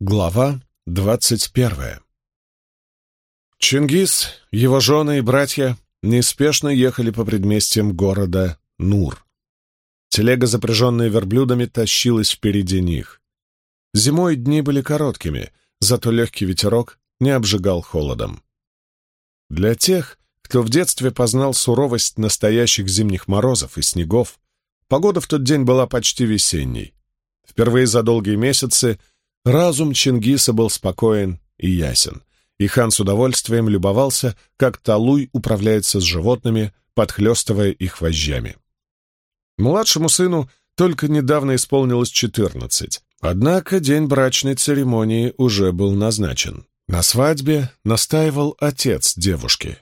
Глава двадцать первая Чингис, его жены и братья неспешно ехали по предместьям города Нур. Телега, запряженная верблюдами, тащилась впереди них. Зимой дни были короткими, зато легкий ветерок не обжигал холодом. Для тех, кто в детстве познал суровость настоящих зимних морозов и снегов, погода в тот день была почти весенней. Впервые за долгие месяцы — Разум Чингиса был спокоен и ясен, и хан с удовольствием любовался, как Талуй управляется с животными, подхлестывая их вожжами. Младшему сыну только недавно исполнилось четырнадцать, однако день брачной церемонии уже был назначен. На свадьбе настаивал отец девушки.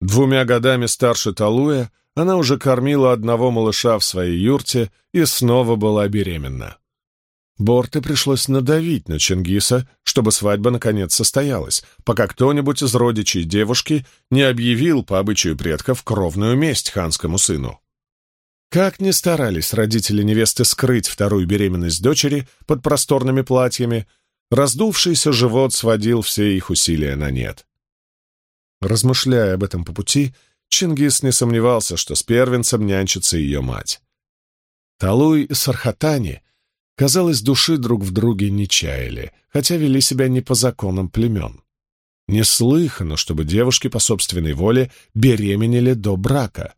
Двумя годами старше Талуя она уже кормила одного малыша в своей юрте и снова была беременна. Борте пришлось надавить на Чингиса, чтобы свадьба наконец состоялась, пока кто-нибудь из родичей девушки не объявил по обычаю предков кровную месть ханскому сыну. Как ни старались родители невесты скрыть вторую беременность дочери под просторными платьями, раздувшийся живот сводил все их усилия на нет. Размышляя об этом по пути, Чингис не сомневался, что с первенцем нянчится ее мать. Талуй и Сархатани — казалось, души друг в друге не чаяли, хотя вели себя не по законам племен. Неслыхано, чтобы девушки по собственной воле беременели до брака.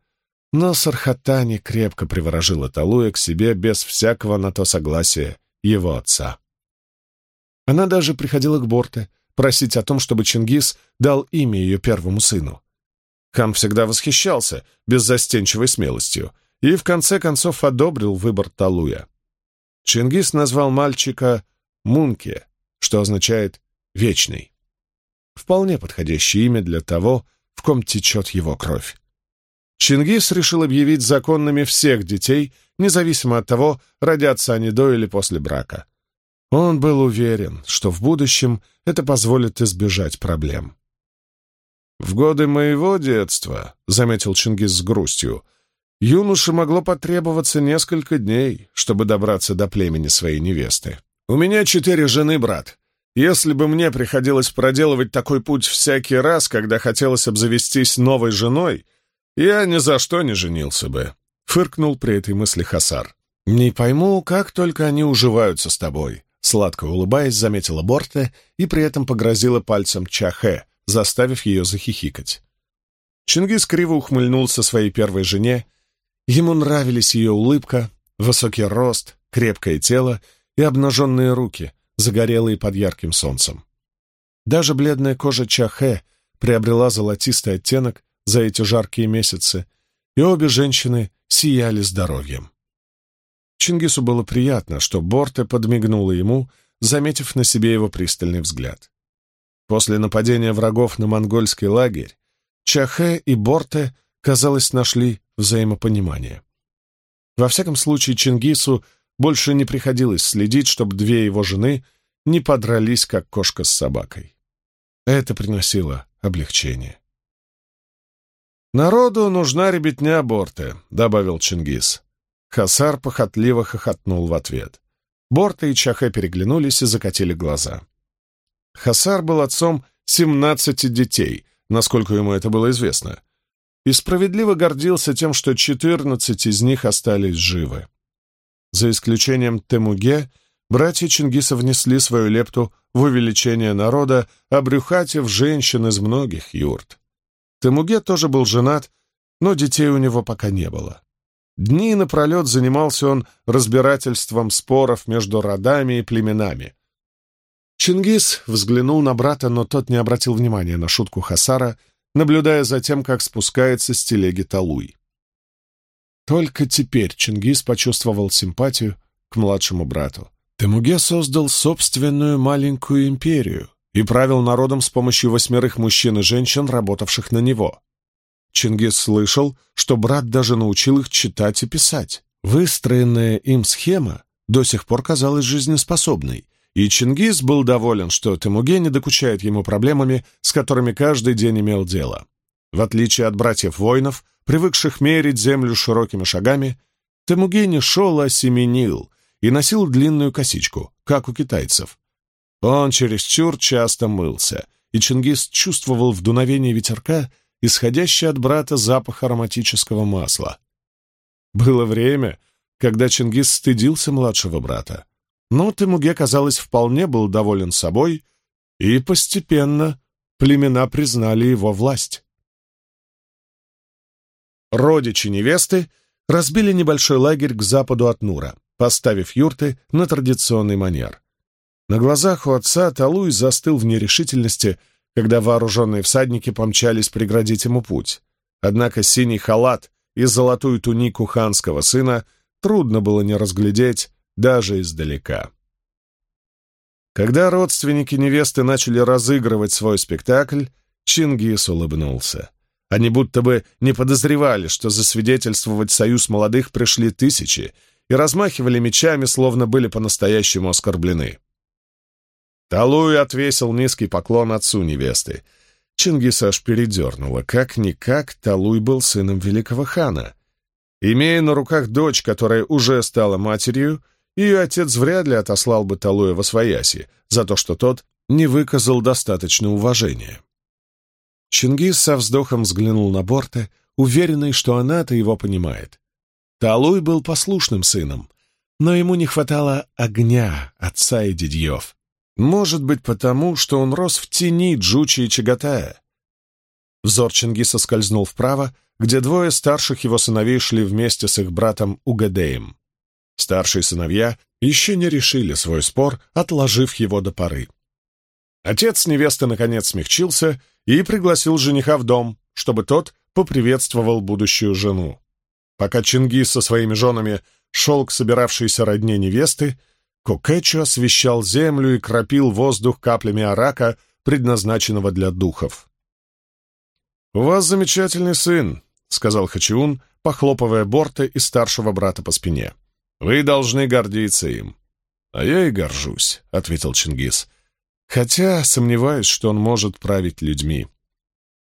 Но Сархатани крепко приворожила Талуя к себе без всякого на то согласия его отца. Она даже приходила к Борте просить о том, чтобы Чингис дал имя ее первому сыну. Хам всегда восхищался беззастенчивой смелостью и в конце концов одобрил выбор Талуя. Чингис назвал мальчика Мунке, что означает «вечный». Вполне подходящее имя для того, в ком течет его кровь. Чингис решил объявить законными всех детей, независимо от того, родятся они до или после брака. Он был уверен, что в будущем это позволит избежать проблем. «В годы моего детства», — заметил Чингис с грустью, Юноше могло потребоваться несколько дней, чтобы добраться до племени своей невесты. «У меня четыре жены, брат. Если бы мне приходилось проделывать такой путь всякий раз, когда хотелось обзавестись новой женой, я ни за что не женился бы», — фыркнул при этой мысли Хасар. «Не пойму, как только они уживаются с тобой», — сладко улыбаясь, заметила Борте и при этом погрозила пальцем Чахе, заставив ее захихикать. Чингис криво ухмыльнулся своей первой жене Ему нравились ее улыбка, высокий рост, крепкое тело и обнаженные руки, загорелые под ярким солнцем. Даже бледная кожа Чахэ приобрела золотистый оттенок за эти жаркие месяцы, и обе женщины сияли здоровьем. Чингису было приятно, что Борте подмигнула ему, заметив на себе его пристальный взгляд. После нападения врагов на монгольский лагерь Чахэ и Борте казалось, нашли взаимопонимание. Во всяком случае, Чингису больше не приходилось следить, чтобы две его жены не подрались, как кошка с собакой. Это приносило облегчение. «Народу нужна ребятня Борте», — добавил Чингис. Хасар похотливо хохотнул в ответ. Борта и Чахе переглянулись и закатили глаза. Хасар был отцом семнадцати детей, насколько ему это было известно, и справедливо гордился тем, что 14 из них остались живы. За исключением Темуге, братья Чингиса внесли свою лепту в увеличение народа, обрюхатив женщин из многих юрт. Темуге тоже был женат, но детей у него пока не было. Дни напролет занимался он разбирательством споров между родами и племенами. Чингис взглянул на брата, но тот не обратил внимания на шутку Хасара — наблюдая за тем, как спускается с телеги Талуй. Только теперь Чингис почувствовал симпатию к младшему брату. Темуге создал собственную маленькую империю и правил народом с помощью восьмерых мужчин и женщин, работавших на него. Чингис слышал, что брат даже научил их читать и писать. Выстроенная им схема до сих пор казалась жизнеспособной, и Чингис был доволен, что Темуге не докучает ему проблемами, с которыми каждый день имел дело. В отличие от братьев-воинов, привыкших мерить землю широкими шагами, Темуге не шел, а семенил и носил длинную косичку, как у китайцев. Он чересчур часто мылся, и Чингис чувствовал в дуновении ветерка исходящий от брата запах ароматического масла. Было время, когда Чингис стыдился младшего брата. Но Темуге, казалось, вполне был доволен собой, и постепенно племена признали его власть. Родичи невесты разбили небольшой лагерь к западу от Нура, поставив юрты на традиционный манер. На глазах у отца Талуй застыл в нерешительности, когда вооруженные всадники помчались преградить ему путь. Однако синий халат и золотую тунику ханского сына трудно было не разглядеть даже издалека. Когда родственники невесты начали разыгрывать свой спектакль, Чингис улыбнулся. Они будто бы не подозревали, что засвидетельствовать союз молодых пришли тысячи и размахивали мечами, словно были по-настоящему оскорблены. Талуй отвесил низкий поклон отцу невесты. Чингис аж передернуло. Как-никак Талуй был сыном великого хана. Имея на руках дочь, которая уже стала матерью, ее отец вряд ли отослал бы Талуя во свояси за то, что тот не выказал достаточно уважения. Чингис со вздохом взглянул на Борте, уверенный, что она-то его понимает. Талуй был послушным сыном, но ему не хватало огня отца и дедьев. Может быть, потому, что он рос в тени Джучи и Чагатая. Взор Чингиса скользнул вправо, где двое старших его сыновей шли вместе с их братом Угадеем. Старшие сыновья еще не решили свой спор, отложив его до поры. Отец невесты наконец смягчился и пригласил жениха в дом, чтобы тот поприветствовал будущую жену. Пока Чингис со своими женами шел к собиравшейся родне невесты, Кокетчу освещал землю и кропил воздух каплями арака, предназначенного для духов. «У вас замечательный сын», — сказал Хачиун, похлопывая Борта и старшего брата по спине. Вы должны гордиться им». «А я и горжусь», — ответил Чингис. «Хотя сомневаюсь, что он может править людьми.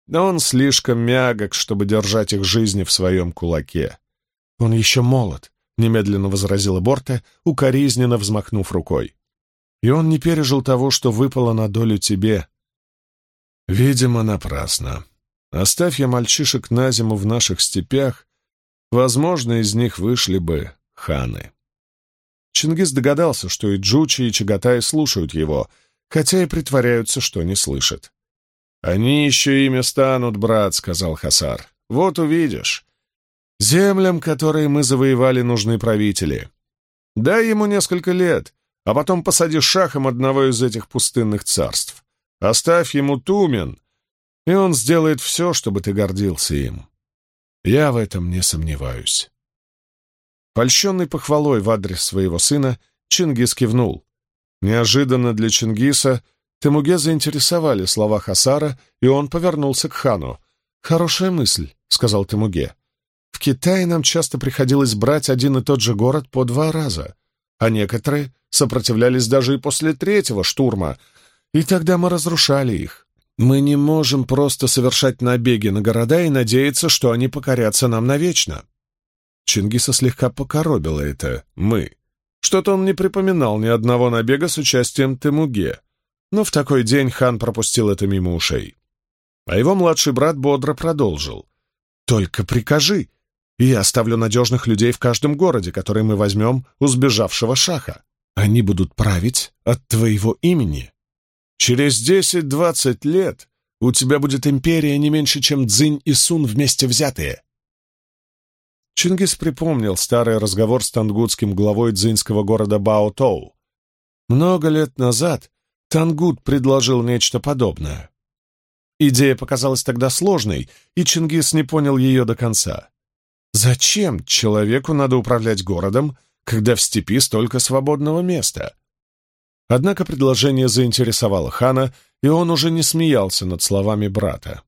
Но он слишком мягок, чтобы держать их жизни в своем кулаке». «Он еще молод», — немедленно возразила Борта, укоризненно взмахнув рукой. «И он не пережил того, что выпало на долю тебе». «Видимо, напрасно. Оставь я мальчишек на зиму в наших степях, возможно, из них вышли бы ханы. Чингис догадался, что и Джучи, и Чагатай слушают его, хотя и притворяются, что не слышат. «Они еще ими станут, брат», — сказал Хасар. «Вот увидишь. Землям, которые мы завоевали, нужны правители. Дай ему несколько лет, а потом посади шахом одного из этих пустынных царств. Оставь ему Тумен, и он сделает все, чтобы ты гордился им. Я в этом не сомневаюсь». Польщенный похвалой в адрес своего сына, Чингис кивнул. Неожиданно для Чингиса Темуге заинтересовали слова Хасара, и он повернулся к хану. «Хорошая мысль», — сказал Темуге. «В Китае нам часто приходилось брать один и тот же город по два раза, а некоторые сопротивлялись даже и после третьего штурма, и тогда мы разрушали их. Мы не можем просто совершать набеги на города и надеяться, что они покорятся нам навечно. Чингиса слегка покоробило это «мы». Что-то он не припоминал ни одного набега с участием Темуге, но в такой день хан пропустил это мимо ушей. А его младший брат бодро продолжил. «Только прикажи, и я оставлю надежных людей в каждом городе, который мы возьмем у сбежавшего шаха. Они будут править от твоего имени. Через десять-двадцать лет у тебя будет империя не меньше, чем Дзинь и Сун вместе взятые. Чингис припомнил старый разговор с тангутским главой дзинского города Баотоу. Много лет назад Тангут предложил нечто подобное. Идея показалась тогда сложной, и Чингис не понял ее до конца. Зачем человеку надо управлять городом, когда в степи столько свободного места? Однако предложение заинтересовало хана, и он уже не смеялся над словами брата.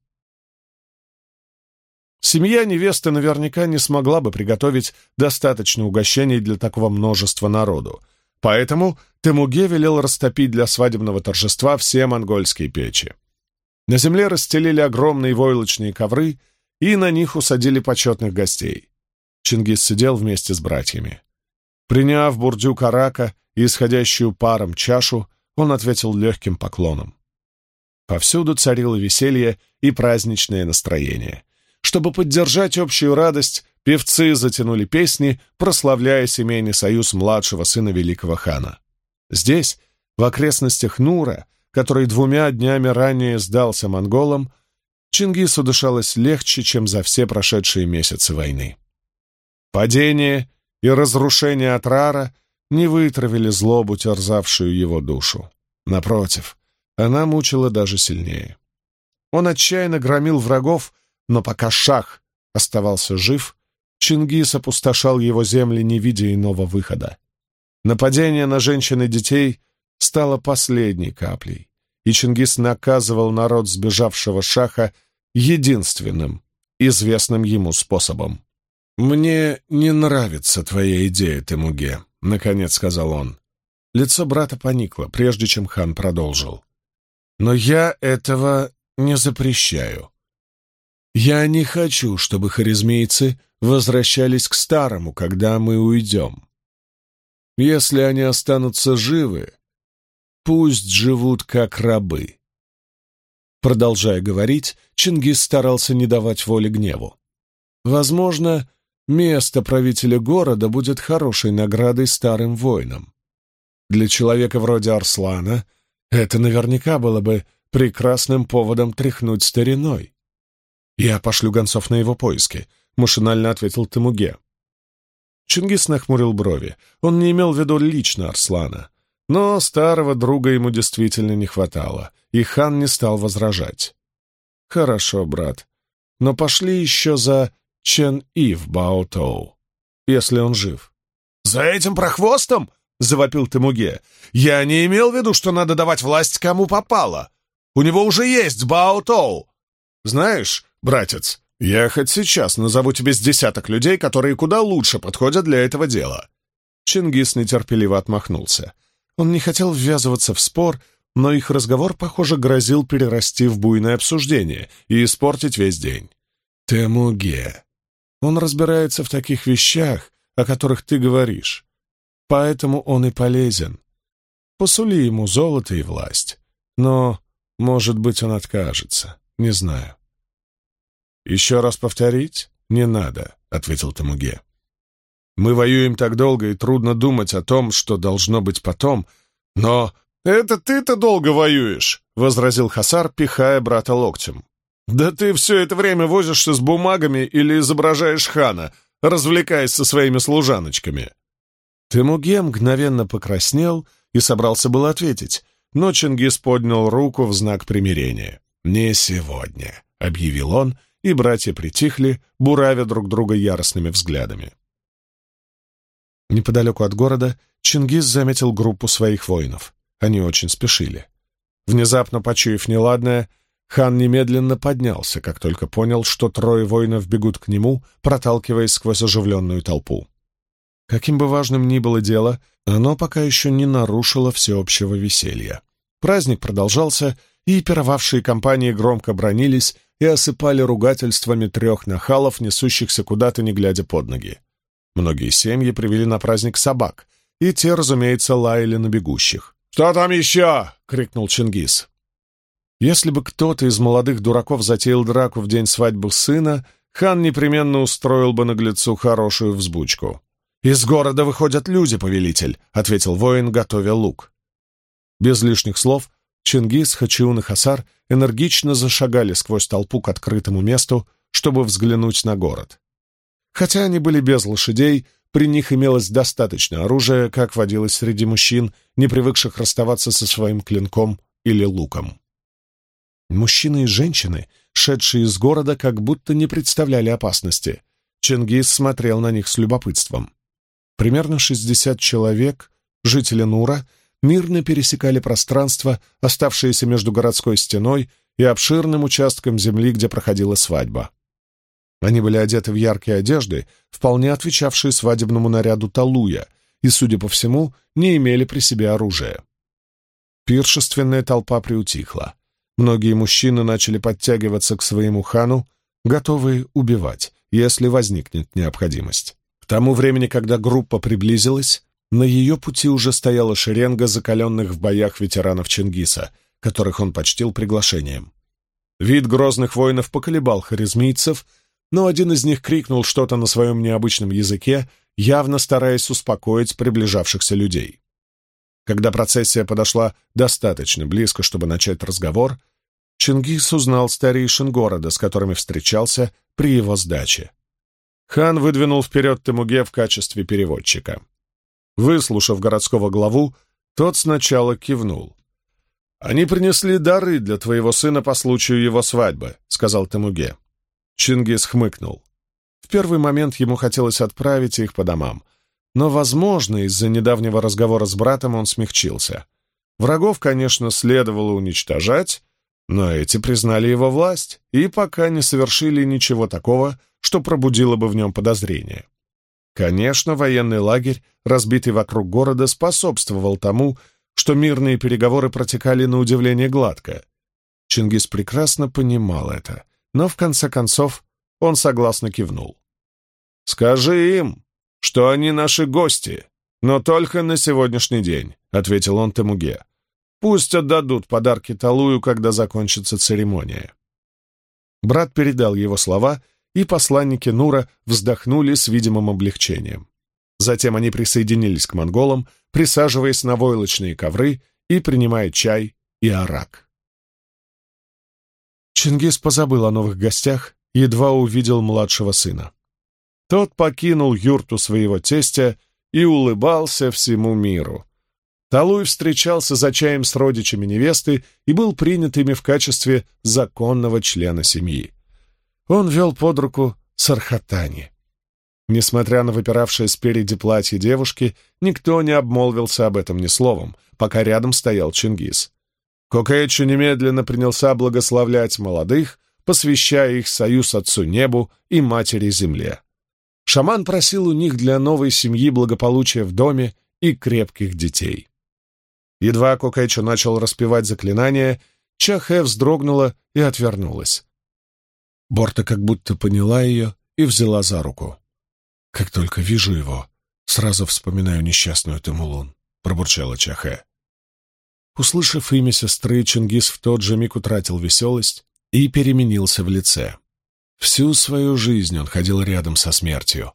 Семья невесты наверняка не смогла бы приготовить достаточно угощений для такого множества народу, поэтому Темуге велел растопить для свадебного торжества все монгольские печи. На земле расстелили огромные войлочные ковры и на них усадили почетных гостей. Чингис сидел вместе с братьями. Приняв бурдюк арака и исходящую паром чашу, он ответил легким поклоном. Повсюду царило веселье и праздничное настроение — чтобы поддержать общую радость, певцы затянули песни, прославляя семейный союз младшего сына великого хана. Здесь, в окрестностях Нура, который двумя днями ранее сдался монголам, Чингису дышалось легче, чем за все прошедшие месяцы войны. Падение и разрушение Атрара не вытравили злобу, терзавшую его душу. Напротив, она мучила даже сильнее. Он отчаянно громил врагов, но пока Шах оставался жив, Чингис опустошал его земли, не видя иного выхода. Нападение на женщин и детей стало последней каплей, и Чингис наказывал народ сбежавшего Шаха единственным, известным ему способом. «Мне не нравится твоя идея, Темуге», — наконец сказал он. Лицо брата поникло, прежде чем хан продолжил. «Но я этого не запрещаю. Я не хочу, чтобы харизмейцы возвращались к старому, когда мы уйдем. Если они останутся живы, пусть живут как рабы. Продолжая говорить, Чингис старался не давать воли гневу. Возможно, место правителя города будет хорошей наградой старым воинам. Для человека вроде Арслана это наверняка было бы прекрасным поводом тряхнуть стариной. «Я пошлю гонцов на его поиски», — машинально ответил Тимуге. Чингис нахмурил брови. Он не имел в виду лично Арслана. Но старого друга ему действительно не хватало, и хан не стал возражать. «Хорошо, брат, но пошли еще за Чен-И в Баотоу, если он жив». «За этим прохвостом?» — завопил Тимуге. «Я не имел в виду, что надо давать власть кому попало. У него уже есть Баотоу. Знаешь, братец, я хоть сейчас назову тебе с десяток людей, которые куда лучше подходят для этого дела». Чингис нетерпеливо отмахнулся. Он не хотел ввязываться в спор, но их разговор, похоже, грозил перерасти в буйное обсуждение и испортить весь день. «Темуге, он разбирается в таких вещах, о которых ты говоришь. Поэтому он и полезен. Посули ему золото и власть. Но, может быть, он откажется, не знаю. «Еще раз повторить? Не надо», — ответил Тамуге. «Мы воюем так долго, и трудно думать о том, что должно быть потом, но...» «Это ты-то долго воюешь», — возразил Хасар, пихая брата локтем. «Да ты все это время возишься с бумагами или изображаешь хана, развлекаясь со своими служаночками». Тамуге мгновенно покраснел и собрался было ответить, но Чингис поднял руку в знак примирения. «Не сегодня», — объявил он и братья притихли, буравя друг друга яростными взглядами. Неподалеку от города Чингис заметил группу своих воинов. Они очень спешили. Внезапно почуяв неладное, хан немедленно поднялся, как только понял, что трое воинов бегут к нему, проталкиваясь сквозь оживленную толпу. Каким бы важным ни было дело, оно пока еще не нарушило всеобщего веселья. Праздник продолжался, и пировавшие компании громко бронились, и осыпали ругательствами трех нахалов, несущихся куда-то, не глядя под ноги. Многие семьи привели на праздник собак, и те, разумеется, лаяли на бегущих. «Что там еще?» — крикнул Чингис. Если бы кто-то из молодых дураков затеял драку в день свадьбы сына, хан непременно устроил бы наглецу хорошую взбучку. «Из города выходят люди, повелитель», — ответил воин, готовя лук. Без лишних слов Чингис, Хачиун и Хасар энергично зашагали сквозь толпу к открытому месту, чтобы взглянуть на город. Хотя они были без лошадей, при них имелось достаточно оружия, как водилось среди мужчин, не привыкших расставаться со своим клинком или луком. Мужчины и женщины, шедшие из города, как будто не представляли опасности. Чингис смотрел на них с любопытством. Примерно 60 человек, жители Нура — мирно пересекали пространство, оставшееся между городской стеной и обширным участком земли, где проходила свадьба. Они были одеты в яркие одежды, вполне отвечавшие свадебному наряду Талуя, и, судя по всему, не имели при себе оружия. Пиршественная толпа приутихла. Многие мужчины начали подтягиваться к своему хану, готовые убивать, если возникнет необходимость. К тому времени, когда группа приблизилась, на ее пути уже стояла шеренга закаленных в боях ветеранов Чингиса, которых он почтил приглашением. Вид грозных воинов поколебал харизмийцев, но один из них крикнул что-то на своем необычном языке, явно стараясь успокоить приближавшихся людей. Когда процессия подошла достаточно близко, чтобы начать разговор, Чингис узнал старейшин города, с которыми встречался при его сдаче. Хан выдвинул вперед Тамуге в качестве переводчика. Выслушав городского главу, тот сначала кивнул. «Они принесли дары для твоего сына по случаю его свадьбы», — сказал Тамуге. Чингис хмыкнул. В первый момент ему хотелось отправить их по домам, но, возможно, из-за недавнего разговора с братом он смягчился. Врагов, конечно, следовало уничтожать, но эти признали его власть и пока не совершили ничего такого, что пробудило бы в нем подозрение. Конечно, военный лагерь, разбитый вокруг города, способствовал тому, что мирные переговоры протекали на удивление гладко. Чингис прекрасно понимал это, но в конце концов он согласно кивнул. «Скажи им, что они наши гости, но только на сегодняшний день», — ответил он Тамуге. «Пусть отдадут подарки Талую, когда закончится церемония». Брат передал его слова и посланники Нура вздохнули с видимым облегчением. Затем они присоединились к монголам, присаживаясь на войлочные ковры и принимая чай и арак. Чингис позабыл о новых гостях, едва увидел младшего сына. Тот покинул юрту своего тестя и улыбался всему миру. Талуй встречался за чаем с родичами невесты и был принят ими в качестве законного члена семьи. Он вел под руку Сархатани. Несмотря на выпиравшее спереди платье девушки, никто не обмолвился об этом ни словом, пока рядом стоял Чингис. Кокэчу немедленно принялся благословлять молодых, посвящая их союз Отцу Небу и Матери Земле. Шаман просил у них для новой семьи благополучия в доме и крепких детей. Едва Кокэчу начал распевать заклинание, Чахэ вздрогнула и отвернулась. Борта как будто поняла ее и взяла за руку. «Как только вижу его, сразу вспоминаю несчастную Тамулун», — пробурчала Чахе. Услышав имя сестры, Чингис в тот же миг утратил веселость и переменился в лице. Всю свою жизнь он ходил рядом со смертью,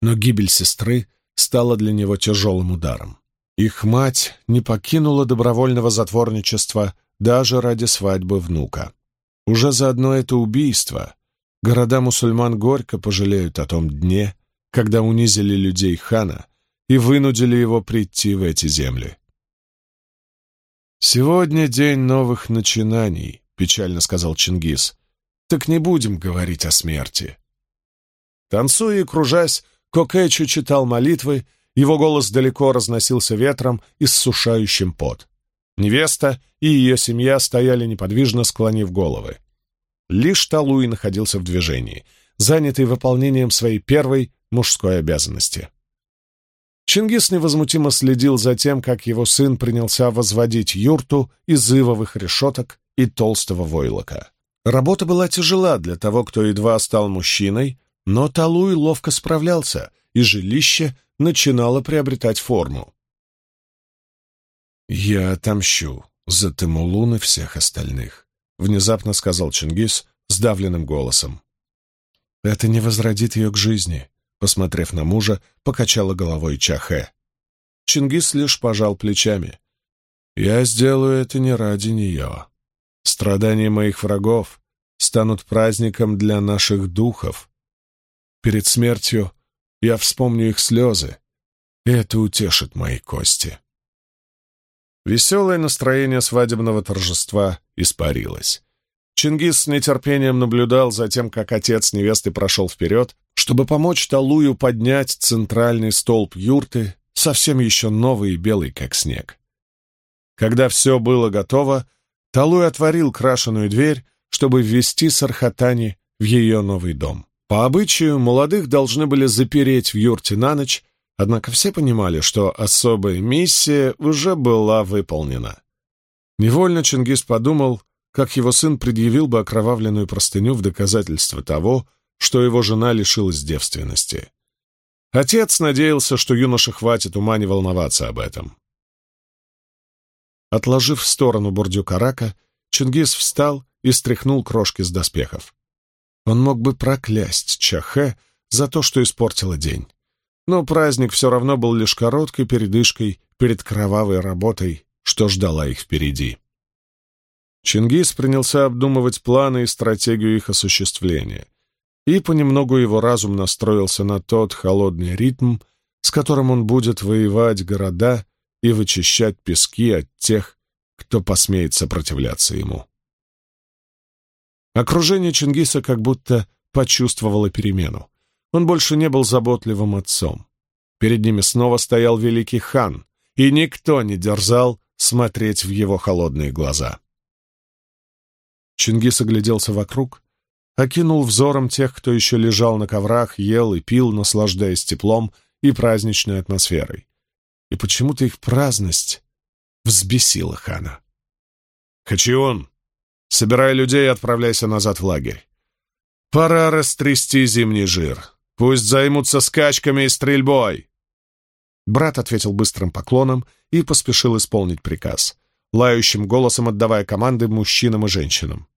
но гибель сестры стала для него тяжелым ударом. Их мать не покинула добровольного затворничества даже ради свадьбы внука. Уже за одно это убийство города мусульман горько пожалеют о том дне, когда унизили людей хана и вынудили его прийти в эти земли. «Сегодня день новых начинаний», — печально сказал Чингис. «Так не будем говорить о смерти». Танцуя и кружась, Кокэчу читал молитвы, его голос далеко разносился ветром и сушающим пот. Невеста и ее семья стояли неподвижно, склонив головы. Лишь Талуи находился в движении, занятый выполнением своей первой мужской обязанности. Чингис невозмутимо следил за тем, как его сын принялся возводить юрту из ивовых решеток и толстого войлока. Работа была тяжела для того, кто едва стал мужчиной, но Талуй ловко справлялся, и жилище начинало приобретать форму. «Я отомщу за Тимулун и всех остальных», — внезапно сказал Чингис сдавленным голосом. «Это не возродит ее к жизни», — посмотрев на мужа, покачала головой Чахэ. Чингис лишь пожал плечами. «Я сделаю это не ради нее. Страдания моих врагов станут праздником для наших духов. Перед смертью я вспомню их слезы, и это утешит мои кости». Веселое настроение свадебного торжества испарилось. Чингис с нетерпением наблюдал за тем, как отец невесты прошел вперед, чтобы помочь Талую поднять центральный столб юрты, совсем еще новый и белый, как снег. Когда все было готово, Талуй отворил крашеную дверь, чтобы ввести Сархатани в ее новый дом. По обычаю, молодых должны были запереть в юрте на ночь, Однако все понимали, что особая миссия уже была выполнена. Невольно Чингис подумал, как его сын предъявил бы окровавленную простыню в доказательство того, что его жена лишилась девственности. Отец надеялся, что юноша хватит ума не волноваться об этом. Отложив в сторону бурдюка рака, Чингис встал и стряхнул крошки с доспехов. Он мог бы проклясть Чахе за то, что испортила день но праздник все равно был лишь короткой передышкой перед кровавой работой, что ждала их впереди. Чингис принялся обдумывать планы и стратегию их осуществления, и понемногу его разум настроился на тот холодный ритм, с которым он будет воевать города и вычищать пески от тех, кто посмеет сопротивляться ему. Окружение Чингиса как будто почувствовало перемену. Он больше не был заботливым отцом. Перед ними снова стоял великий хан, и никто не дерзал смотреть в его холодные глаза. Чингис огляделся вокруг, окинул взором тех, кто еще лежал на коврах, ел и пил, наслаждаясь теплом и праздничной атмосферой. И почему-то их праздность взбесила хана. «Хачион, собирай людей и отправляйся назад в лагерь. Пора растрясти зимний жир. Пусть займутся скачками и стрельбой!» Брат ответил быстрым поклоном и поспешил исполнить приказ, лающим голосом отдавая команды мужчинам и женщинам.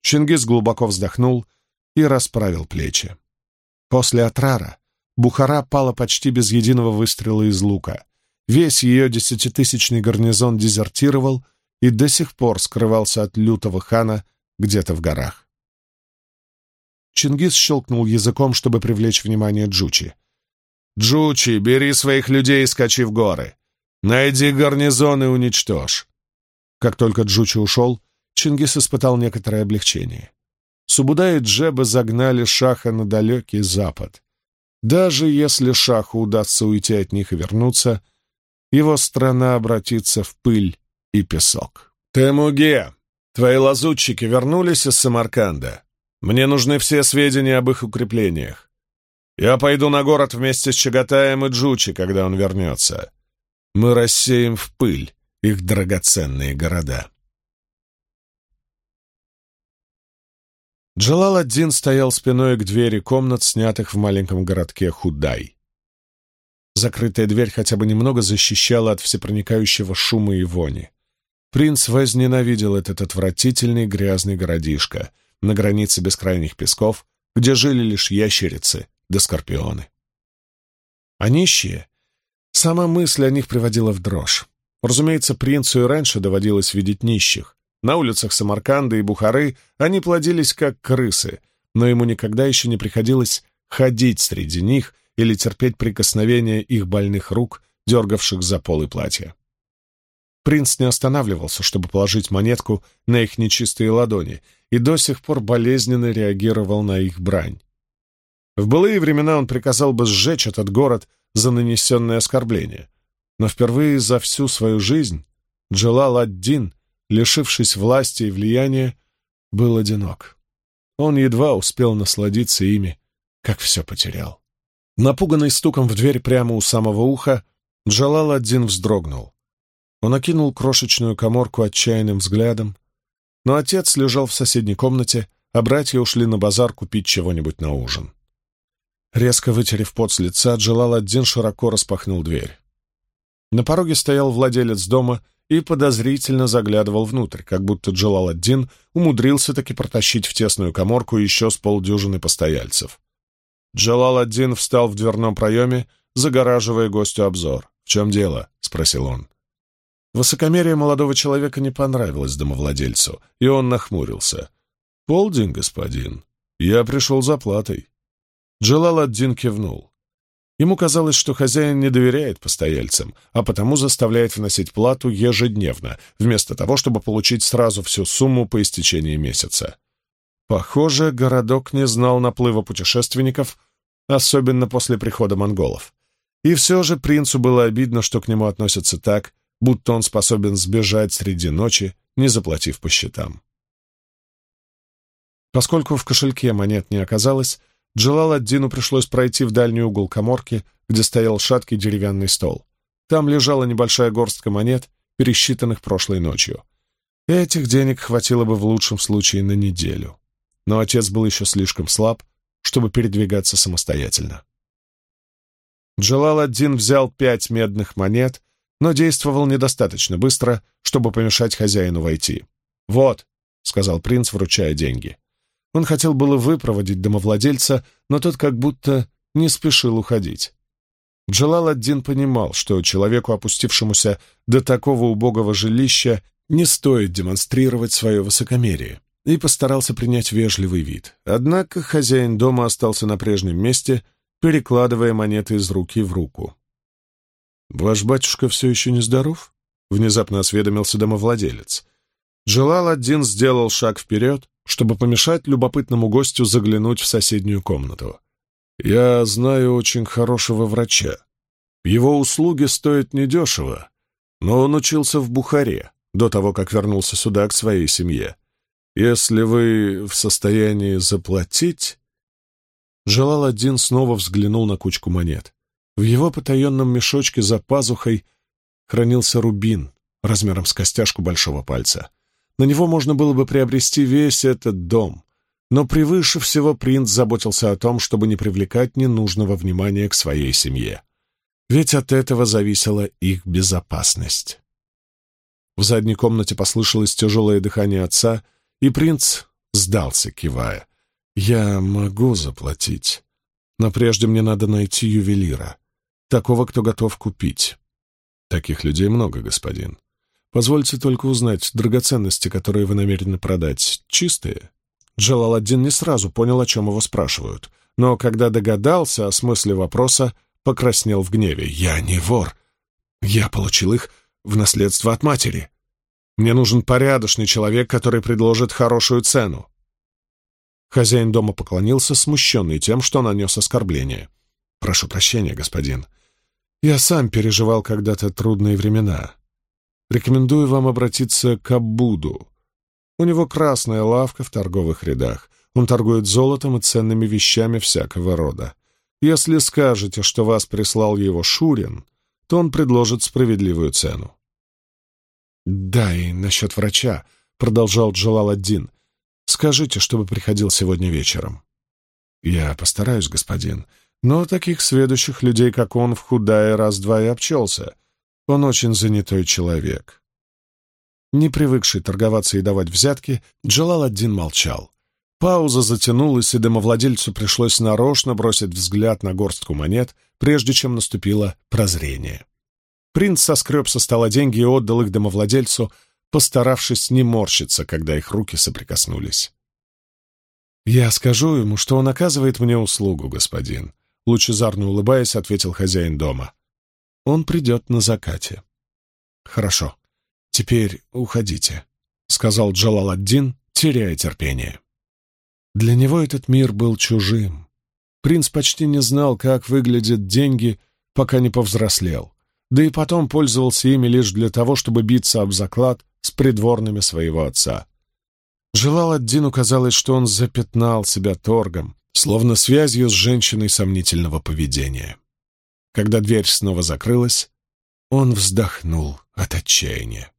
Чингис глубоко вздохнул и расправил плечи. После Атрара Бухара пала почти без единого выстрела из лука. Весь ее десятитысячный гарнизон дезертировал и до сих пор скрывался от лютого хана где-то в горах. Чингис щелкнул языком, чтобы привлечь внимание Джучи. «Джучи, бери своих людей и скачи в горы. Найди гарнизон и уничтожь». Как только Джучи ушел, Чингис испытал некоторое облегчение. Субуда и Джеба загнали Шаха на далекий запад. Даже если Шаху удастся уйти от них и вернуться, его страна обратится в пыль и песок. «Темуге, твои лазутчики вернулись из Самарканда?» Мне нужны все сведения об их укреплениях. Я пойду на город вместе с Чагатаем и Джучи, когда он вернется. Мы рассеем в пыль их драгоценные города. Джалал-ад-Дин стоял спиной к двери комнат, снятых в маленьком городке Худай. Закрытая дверь хотя бы немного защищала от всепроникающего шума и вони. Принц возненавидел этот отвратительный грязный городишко — на границе бескрайних песков, где жили лишь ящерицы да скорпионы. А нищие? Сама мысль о них приводила в дрожь. Разумеется, принцу и раньше доводилось видеть нищих. На улицах Самарканда и Бухары они плодились как крысы, но ему никогда еще не приходилось ходить среди них или терпеть прикосновение их больных рук, дергавших за полы платья. Принц не останавливался, чтобы положить монетку на их нечистые ладони, и до сих пор болезненно реагировал на их брань. В былые времена он приказал бы сжечь этот город за нанесенное оскорбление, но впервые за всю свою жизнь Джелал ад-Дин, лишившись власти и влияния, был одинок. Он едва успел насладиться ими, как все потерял. Напуганный стуком в дверь прямо у самого уха, Джалал один вздрогнул. Он окинул крошечную коморку отчаянным взглядом, но отец лежал в соседней комнате, а братья ушли на базар купить чего-нибудь на ужин. Резко вытерев пот с лица, Джалал-ад-Дин широко распахнул дверь. На пороге стоял владелец дома и подозрительно заглядывал внутрь, как будто Джалал-ад-Дин умудрился таки протащить в тесную коморку еще с полдюжины постояльцев. Джалал-ад-Дин встал в дверном проеме, загораживая гостю обзор. «В чем дело?» — спросил он. Высокомерие молодого человека не понравилось домовладельцу, и он нахмурился. «Полдень, господин. Я пришел за платой». Джалал кивнул. Ему казалось, что хозяин не доверяет постояльцам, а потому заставляет вносить плату ежедневно, вместо того, чтобы получить сразу всю сумму по истечении месяца. Похоже, городок не знал наплыва путешественников, особенно после прихода монголов. И все же принцу было обидно, что к нему относятся так, будто он способен сбежать среди ночи, не заплатив по счетам. Поскольку в кошельке монет не оказалось, Джалаладдину пришлось пройти в дальний угол коморки, где стоял шаткий деревянный стол. Там лежала небольшая горстка монет, пересчитанных прошлой ночью. Этих денег хватило бы в лучшем случае на неделю. Но отец был еще слишком слаб, чтобы передвигаться самостоятельно. Джалаладдин взял пять медных монет но действовал недостаточно быстро, чтобы помешать хозяину войти. «Вот», — сказал принц, вручая деньги. Он хотел было выпроводить домовладельца, но тот как будто не спешил уходить. Джалал-ад-Дин понимал, что человеку, опустившемуся до такого убогого жилища, не стоит демонстрировать свое высокомерие, и постарался принять вежливый вид. Однако хозяин дома остался на прежнем месте, перекладывая монеты из руки в руку. «Ваш батюшка все еще не здоров?» — внезапно осведомился домовладелец. Джелал один сделал шаг вперед, чтобы помешать любопытному гостю заглянуть в соседнюю комнату. «Я знаю очень хорошего врача. Его услуги стоят недешево, но он учился в Бухаре до того, как вернулся сюда к своей семье. Если вы в состоянии заплатить...» Желал один снова взглянул на кучку монет. В его потаенном мешочке за пазухой хранился рубин размером с костяшку большого пальца. На него можно было бы приобрести весь этот дом, но превыше всего принц заботился о том, чтобы не привлекать ненужного внимания к своей семье. Ведь от этого зависела их безопасность. В задней комнате послышалось тяжелое дыхание отца, и принц сдался, кивая. «Я могу заплатить, но прежде мне надо найти ювелира такого, кто готов купить. Таких людей много, господин. Позвольте только узнать, драгоценности, которые вы намерены продать, чистые? Джалаладдин не сразу понял, о чем его спрашивают, но когда догадался о смысле вопроса, покраснел в гневе. «Я не вор. Я получил их в наследство от матери. Мне нужен порядочный человек, который предложит хорошую цену». Хозяин дома поклонился, смущенный тем, что нанес оскорбление. «Прошу прощения, господин. Я сам переживал когда-то трудные времена. Рекомендую вам обратиться к Абуду. У него красная лавка в торговых рядах. Он торгует золотом и ценными вещами всякого рода. Если скажете, что вас прислал его Шурин, то он предложит справедливую цену. «Да, и насчет врача», — продолжал Джалаладдин. «Скажите, чтобы приходил сегодня вечером». «Я постараюсь, господин. Но таких следующих людей, как он, в худая раз-два и обчелся. Он очень занятой человек. Не привыкший торговаться и давать взятки, Джалал-ад-Дин молчал. Пауза затянулась, и домовладельцу пришлось нарочно бросить взгляд на горстку монет, прежде чем наступило прозрение. Принц соскреб со стола деньги и отдал их домовладельцу, постаравшись не морщиться, когда их руки соприкоснулись. «Я скажу ему, что он оказывает мне услугу, господин», лучезарно улыбаясь, ответил хозяин дома. Он придет на закате. Хорошо. Теперь уходите, сказал Джалал ад-Дин, теряя терпение. Для него этот мир был чужим. Принц почти не знал, как выглядят деньги, пока не повзрослел, да и потом пользовался ими лишь для того, чтобы биться об заклад с придворными своего отца. Желал Аддину казалось, что он запятнал себя торгом, словно связью с женщиной сомнительного поведения. Когда дверь снова закрылась, он вздохнул от отчаяния.